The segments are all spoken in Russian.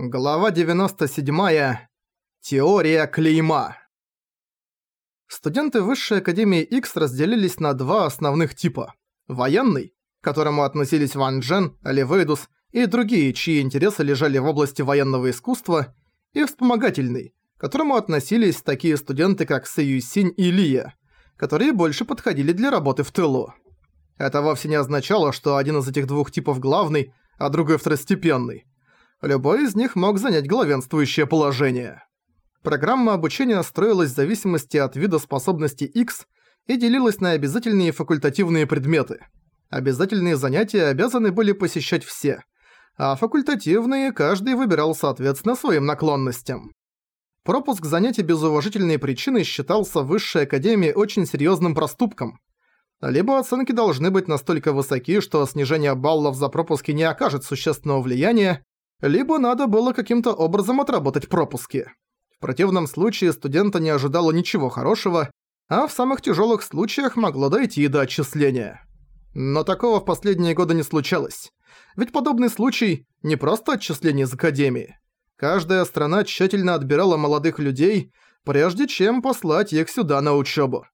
Глава 97. Теория клейма. Студенты Высшей Академии X разделились на два основных типа. Военный, к которому относились Ван Джен, Оливейдус и другие, чьи интересы лежали в области военного искусства, и вспомогательный, к которому относились такие студенты, как Сэйюсинь и Лия, которые больше подходили для работы в тылу. Это вовсе не означало, что один из этих двух типов главный, а другой второстепенный любой из них мог занять главенствующее положение. Программа обучения строилась в зависимости от вида способности X и делилась на обязательные факультативные предметы. Обязательные занятия обязаны были посещать все, а факультативные каждый выбирал соответственно своим наклонностям. Пропуск занятий без уважительной причины считался в высшей академии очень серьезным проступком. Либо оценки должны быть настолько высоки, что снижение баллов за пропуски не окажет существенного влияния, либо надо было каким-то образом отработать пропуски. В противном случае студента не ожидало ничего хорошего, а в самых тяжелых случаях могло дойти и до отчисления. Но такого в последние годы не случалось. Ведь подобный случай не просто отчисление из Академии. Каждая страна тщательно отбирала молодых людей, прежде чем послать их сюда на учебу.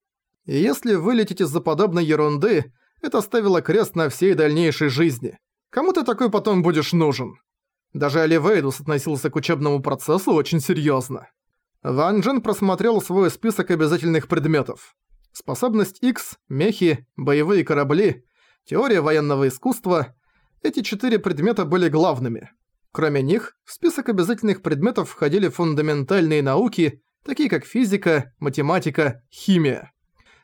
И если вылететь из-за подобной ерунды, это ставило крест на всей дальнейшей жизни. Кому ты такой потом будешь нужен? Даже Оливейдус относился к учебному процессу очень серьезно. Ван Джен просмотрел свой список обязательных предметов. Способность X, мехи, боевые корабли, теория военного искусства – эти четыре предмета были главными. Кроме них, в список обязательных предметов входили фундаментальные науки, такие как физика, математика, химия.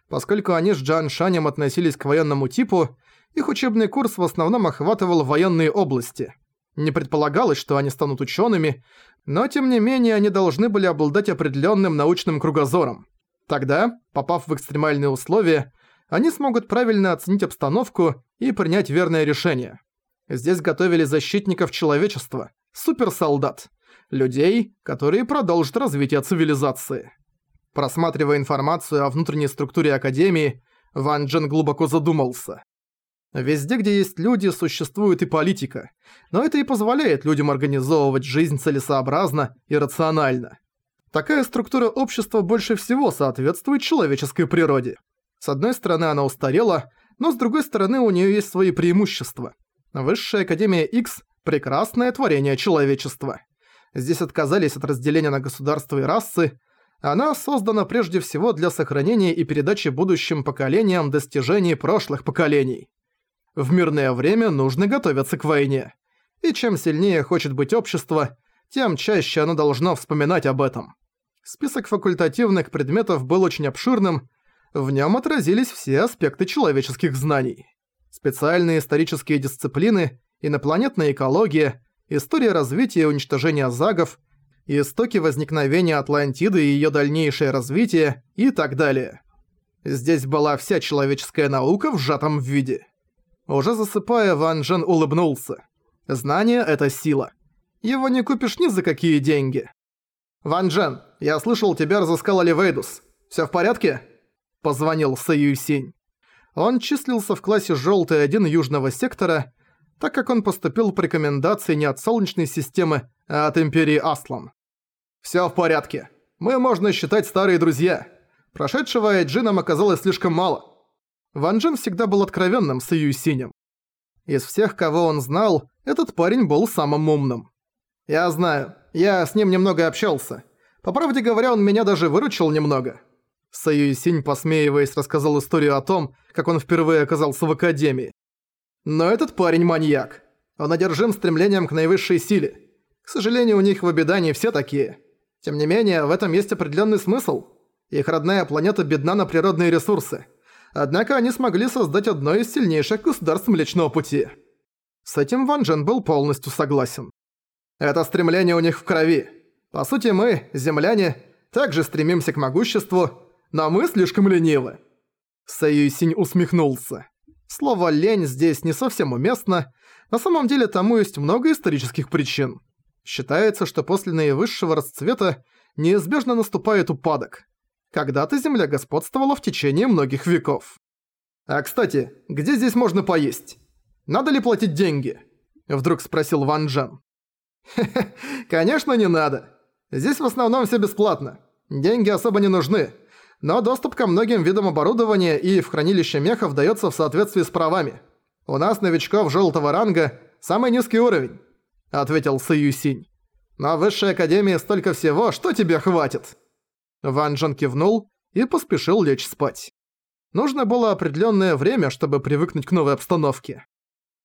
Поскольку они с Джан Шанем относились к военному типу, их учебный курс в основном охватывал военные области – не предполагалось, что они станут учеными, но тем не менее они должны были обладать определенным научным кругозором. Тогда, попав в экстремальные условия, они смогут правильно оценить обстановку и принять верное решение. Здесь готовили защитников человечества, суперсолдат, людей, которые продолжат развитие цивилизации. Просматривая информацию о внутренней структуре Академии, Ван Джен глубоко задумался. Везде, где есть люди, существует и политика, но это и позволяет людям организовывать жизнь целесообразно и рационально. Такая структура общества больше всего соответствует человеческой природе. С одной стороны, она устарела, но с другой стороны, у нее есть свои преимущества. Высшая Академия X – прекрасное творение человечества. Здесь отказались от разделения на государства и расы, она создана прежде всего для сохранения и передачи будущим поколениям достижений прошлых поколений. В мирное время нужно готовиться к войне. И чем сильнее хочет быть общество, тем чаще оно должно вспоминать об этом. Список факультативных предметов был очень обширным, в нем отразились все аспекты человеческих знаний. Специальные исторические дисциплины, инопланетная экология, история развития и уничтожения загов, истоки возникновения Атлантиды и её дальнейшее развитие и так далее. Здесь была вся человеческая наука в сжатом виде. Уже засыпая, Ван Джен улыбнулся. Знание — это сила. Его не купишь ни за какие деньги. «Ван Джен, я слышал, тебя разыскал Оливейдус. Всё в порядке?» Позвонил Сэйю Синь. Он числился в классе «Жёлтый один Южного сектора», так как он поступил по рекомендации не от Солнечной системы, а от Империи Аслан. «Всё в порядке. Мы, можно считать, старые друзья. Прошедшего Эйджином оказалось слишком мало. Ван Джен всегда был откровенным с Юйсинем. Из всех, кого он знал, этот парень был самым умным. «Я знаю, я с ним немного общался. По правде говоря, он меня даже выручил немного». Саюисинь, посмеиваясь, рассказал историю о том, как он впервые оказался в Академии. «Но этот парень маньяк. Он одержим стремлением к наивысшей силе. К сожалению, у них в обедании все такие. Тем не менее, в этом есть определенный смысл. Их родная планета бедна на природные ресурсы. Однако они смогли создать одно из сильнейших государств Млечного Пути. С этим Ван Джен был полностью согласен. Это стремление у них в крови. По сути, мы, земляне, также стремимся к могуществу, но мы слишком ленивы. Саюйсинь усмехнулся. Слово «лень» здесь не совсем уместно. На самом деле тому есть много исторических причин. Считается, что после наивысшего расцвета неизбежно наступает упадок. Когда-то земля господствовала в течение многих веков. «А кстати, где здесь можно поесть? Надо ли платить деньги?» Вдруг спросил Ван Джен. Конечно не надо. Здесь в основном все бесплатно. Деньги особо не нужны. Но доступ ко многим видам оборудования и в хранилище мехов дается в соответствии с правами. У нас новичков желтого ранга самый низкий уровень, ответил Сы Юсинь. На высшей академии столько всего, что тебе хватит. Ван Джен кивнул и поспешил лечь спать. Нужно было определенное время, чтобы привыкнуть к новой обстановке.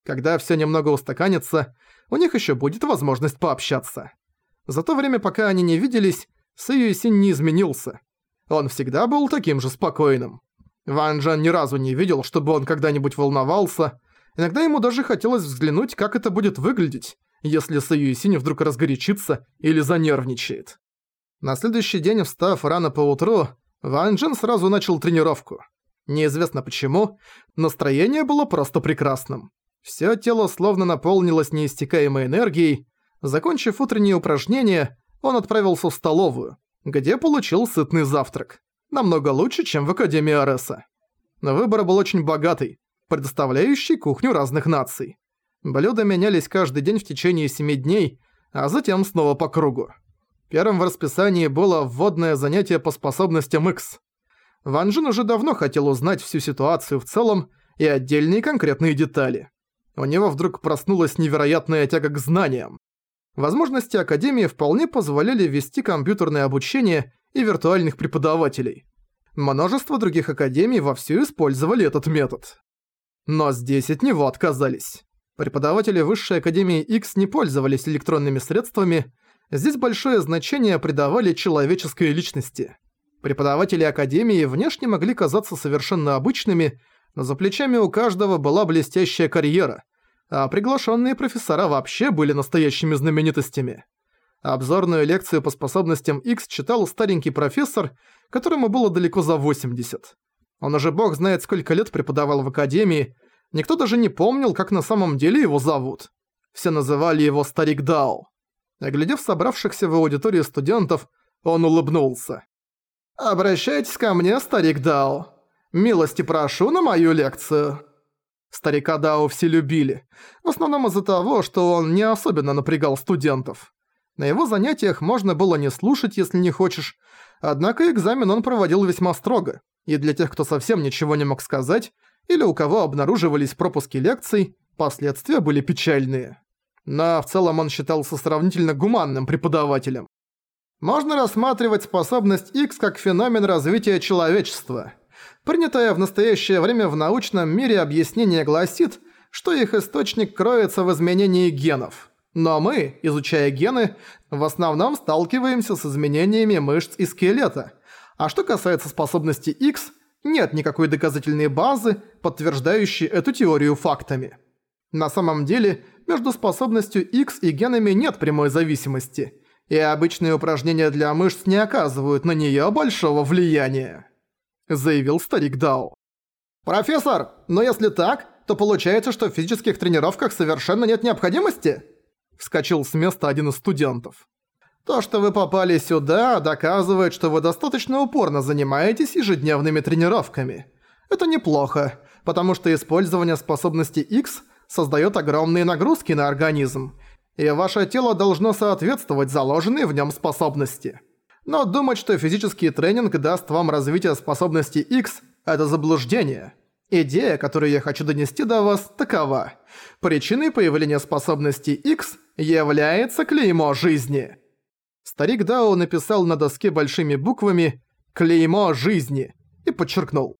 Когда все немного устаканится, у них еще будет возможность пообщаться. За то время, пока они не виделись, Сюисин не изменился. Он всегда был таким же спокойным. Ван Джен ни разу не видел, чтобы он когда-нибудь волновался. Иногда ему даже хотелось взглянуть, как это будет выглядеть, если Сюисин вдруг разгорячится или занервничает. На следующий день, встав рано поутру, Ван Джен сразу начал тренировку. Неизвестно почему, настроение было просто прекрасным. Всё тело словно наполнилось неистекаемой энергией. Закончив утренние упражнения, он отправился в столовую, где получил сытный завтрак. Намного лучше, чем в Академии Ареса. Выбор был очень богатый, предоставляющий кухню разных наций. Блюда менялись каждый день в течение семи дней, а затем снова по кругу. Первым в расписании было вводное занятие по способностям X. Ван Джин уже давно хотел узнать всю ситуацию в целом и отдельные конкретные детали. У него вдруг проснулась невероятная тяга к знаниям. Возможности Академии вполне позволяли вести компьютерное обучение и виртуальных преподавателей. Множество других академий вовсю использовали этот метод. Но здесь от него отказались. Преподаватели Высшей Академии X не пользовались электронными средствами, здесь большое значение придавали человеческой личности. Преподаватели Академии внешне могли казаться совершенно обычными, но за плечами у каждого была блестящая карьера, а приглашенные профессора вообще были настоящими знаменитостями. Обзорную лекцию по способностям X читал старенький профессор, которому было далеко за 80. Он уже бог знает сколько лет преподавал в Академии, никто даже не помнил, как на самом деле его зовут. Все называли его Старик Дао. Оглядев собравшихся в аудитории студентов, он улыбнулся. «Обращайтесь ко мне, старик Дао. Милости прошу на мою лекцию». Старика Дао все любили, в основном из-за того, что он не особенно напрягал студентов. На его занятиях можно было не слушать, если не хочешь, однако экзамен он проводил весьма строго, и для тех, кто совсем ничего не мог сказать, или у кого обнаруживались пропуски лекций, последствия были печальные. Но в целом он считался сравнительно гуманным преподавателем. Можно рассматривать способность X как феномен развития человечества. Принятое в настоящее время в научном мире объяснение гласит, что их источник кроется в изменении генов. Но мы, изучая гены, в основном сталкиваемся с изменениями мышц и скелета. А что касается способности X, нет никакой доказательной базы, подтверждающей эту теорию фактами. На самом деле, между способностью X и генами нет прямой зависимости – и обычные упражнения для мышц не оказывают на неё большого влияния», — заявил старик Дао. «Профессор, но если так, то получается, что в физических тренировках совершенно нет необходимости?» Вскочил с места один из студентов. «То, что вы попали сюда, доказывает, что вы достаточно упорно занимаетесь ежедневными тренировками. Это неплохо, потому что использование способности X создает огромные нагрузки на организм, и ваше тело должно соответствовать заложенной в нем способности. Но думать, что физический тренинг даст вам развитие способности X – это заблуждение. Идея, которую я хочу донести до вас, такова. Причиной появления способности X является клеймо жизни. Старик Дао написал на доске большими буквами «Клеймо жизни» и подчеркнул.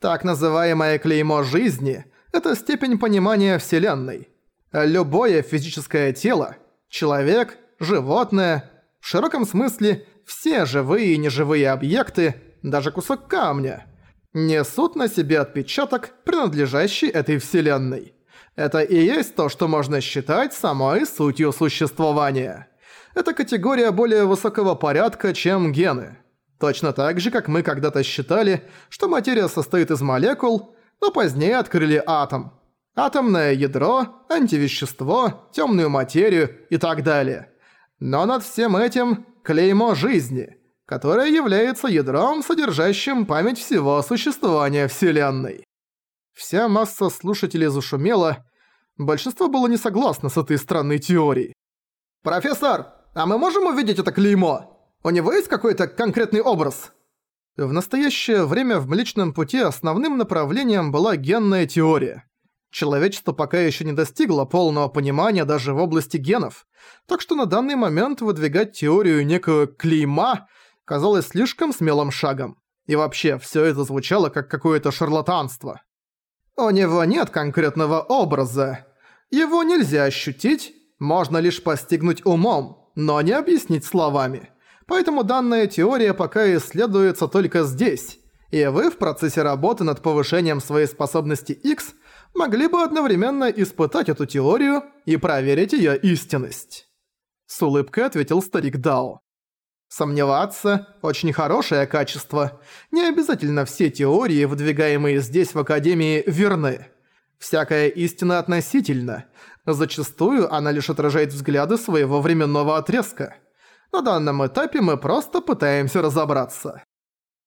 Так называемое клеймо жизни – это степень понимания Вселенной. Любое физическое тело, человек, животное, в широком смысле все живые и неживые объекты, даже кусок камня, несут на себе отпечаток, принадлежащий этой вселенной. Это и есть то, что можно считать самой сутью существования. Это категория более высокого порядка, чем гены. Точно так же, как мы когда-то считали, что материя состоит из молекул, но позднее открыли атом – атомное ядро, антивещество, темную материю и так далее. Но над всем этим клеймо жизни, которое является ядром, содержащим память всего существования Вселенной. Вся масса слушателей зашумела, большинство было не согласно с этой странной теорией. «Профессор, а мы можем увидеть это клеймо? У него есть какой-то конкретный образ?» В настоящее время в Млечном Пути основным направлением была генная теория. Человечество пока еще не достигло полного понимания даже в области генов, так что на данный момент выдвигать теорию некого клейма казалось слишком смелым шагом. И вообще, все это звучало как какое-то шарлатанство. У него нет конкретного образа. Его нельзя ощутить, можно лишь постигнуть умом, но не объяснить словами. Поэтому данная теория пока исследуется только здесь, и вы в процессе работы над повышением своей способности X могли бы одновременно испытать эту теорию и проверить её истинность. С улыбкой ответил старик Дао. Сомневаться – очень хорошее качество. Не обязательно все теории, выдвигаемые здесь в Академии, верны. Всякая истина относительна. Зачастую она лишь отражает взгляды своего временного отрезка. На данном этапе мы просто пытаемся разобраться.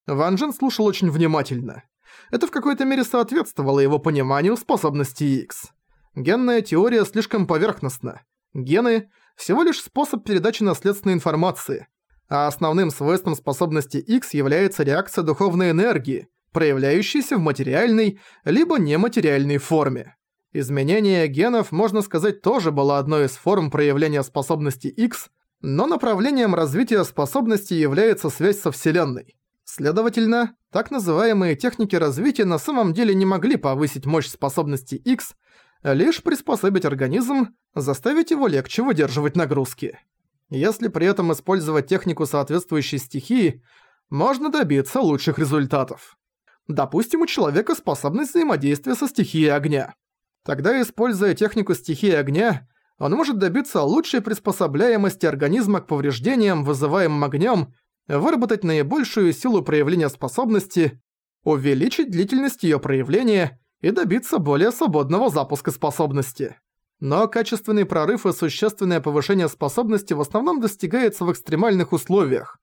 Ван Джен слушал очень внимательно. Это в какой-то мере соответствовало его пониманию способности X. Генная теория слишком поверхностна. Гены – всего лишь способ передачи наследственной информации, а основным свойством способности X является реакция духовной энергии, проявляющейся в материальной либо нематериальной форме. Изменение генов, можно сказать, тоже было одной из форм проявления способности X, но направлением развития способности является связь со Вселенной. Следовательно, так называемые техники развития на самом деле не могли повысить мощь способности X, лишь приспособить организм, заставить его легче выдерживать нагрузки. Если при этом использовать технику соответствующей стихии, можно добиться лучших результатов. Допустим, у человека способность взаимодействия со стихией огня. Тогда, используя технику стихии огня, он может добиться лучшей приспособляемости организма к повреждениям, вызываемым огнем, выработать наибольшую силу проявления способности, увеличить длительность ее проявления и добиться более свободного запуска способности. Но качественный прорыв и существенное повышение способности в основном достигается в экстремальных условиях,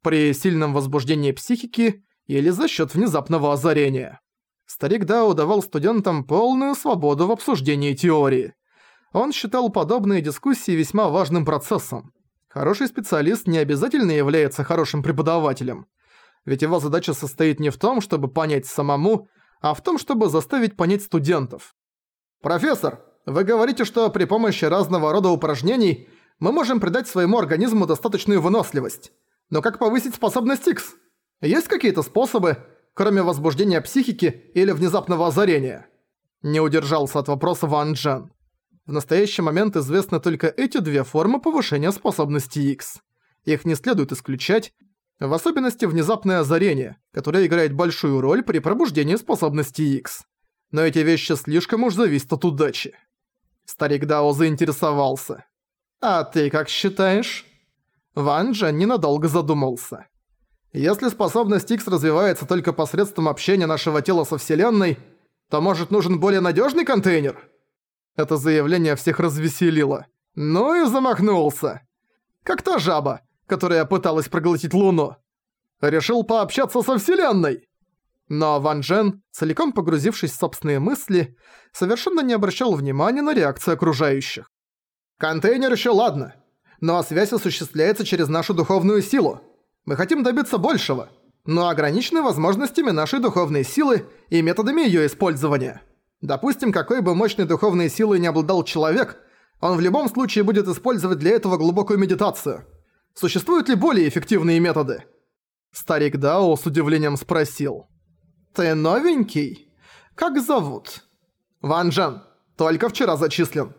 при сильном возбуждении психики или за счет внезапного озарения. Старик Дао давал студентам полную свободу в обсуждении теории. Он считал подобные дискуссии весьма важным процессом. Хороший специалист не обязательно является хорошим преподавателем. Ведь его задача состоит не в том, чтобы понять самому, а в том, чтобы заставить понять студентов. «Профессор, вы говорите, что при помощи разного рода упражнений мы можем придать своему организму достаточную выносливость. Но как повысить способность X? Есть какие-то способы, кроме возбуждения психики или внезапного озарения?» Не удержался от вопроса Ван Джен. В настоящий момент известны только эти две формы повышения способности X. Их не следует исключать, в особенности внезапное озарение, которое играет большую роль при пробуждении способности X. Но эти вещи слишком уж зависят от удачи. Старик Дао заинтересовался. «А ты как считаешь?» Ван Джен ненадолго задумался. «Если способность X развивается только посредством общения нашего тела со Вселенной, то, может, нужен более надежный контейнер?» Это заявление всех развеселило. Ну и замахнулся. Как та жаба, которая пыталась проглотить Луну. Решил пообщаться со Вселенной. Но Ван Джен, целиком погрузившись в собственные мысли, совершенно не обращал внимания на реакцию окружающих. «Контейнер еще ладно, но связь осуществляется через нашу духовную силу. Мы хотим добиться большего, но ограничены возможностями нашей духовной силы и методами ее использования. Допустим, какой бы мощной духовной силой не обладал человек, он в любом случае будет использовать для этого глубокую медитацию. Существуют ли более эффективные методы?» Старик Дао с удивлением спросил. «Ты новенький? Как зовут?» «Ван Джен. Только вчера зачислен.